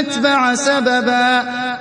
أتبع سببا.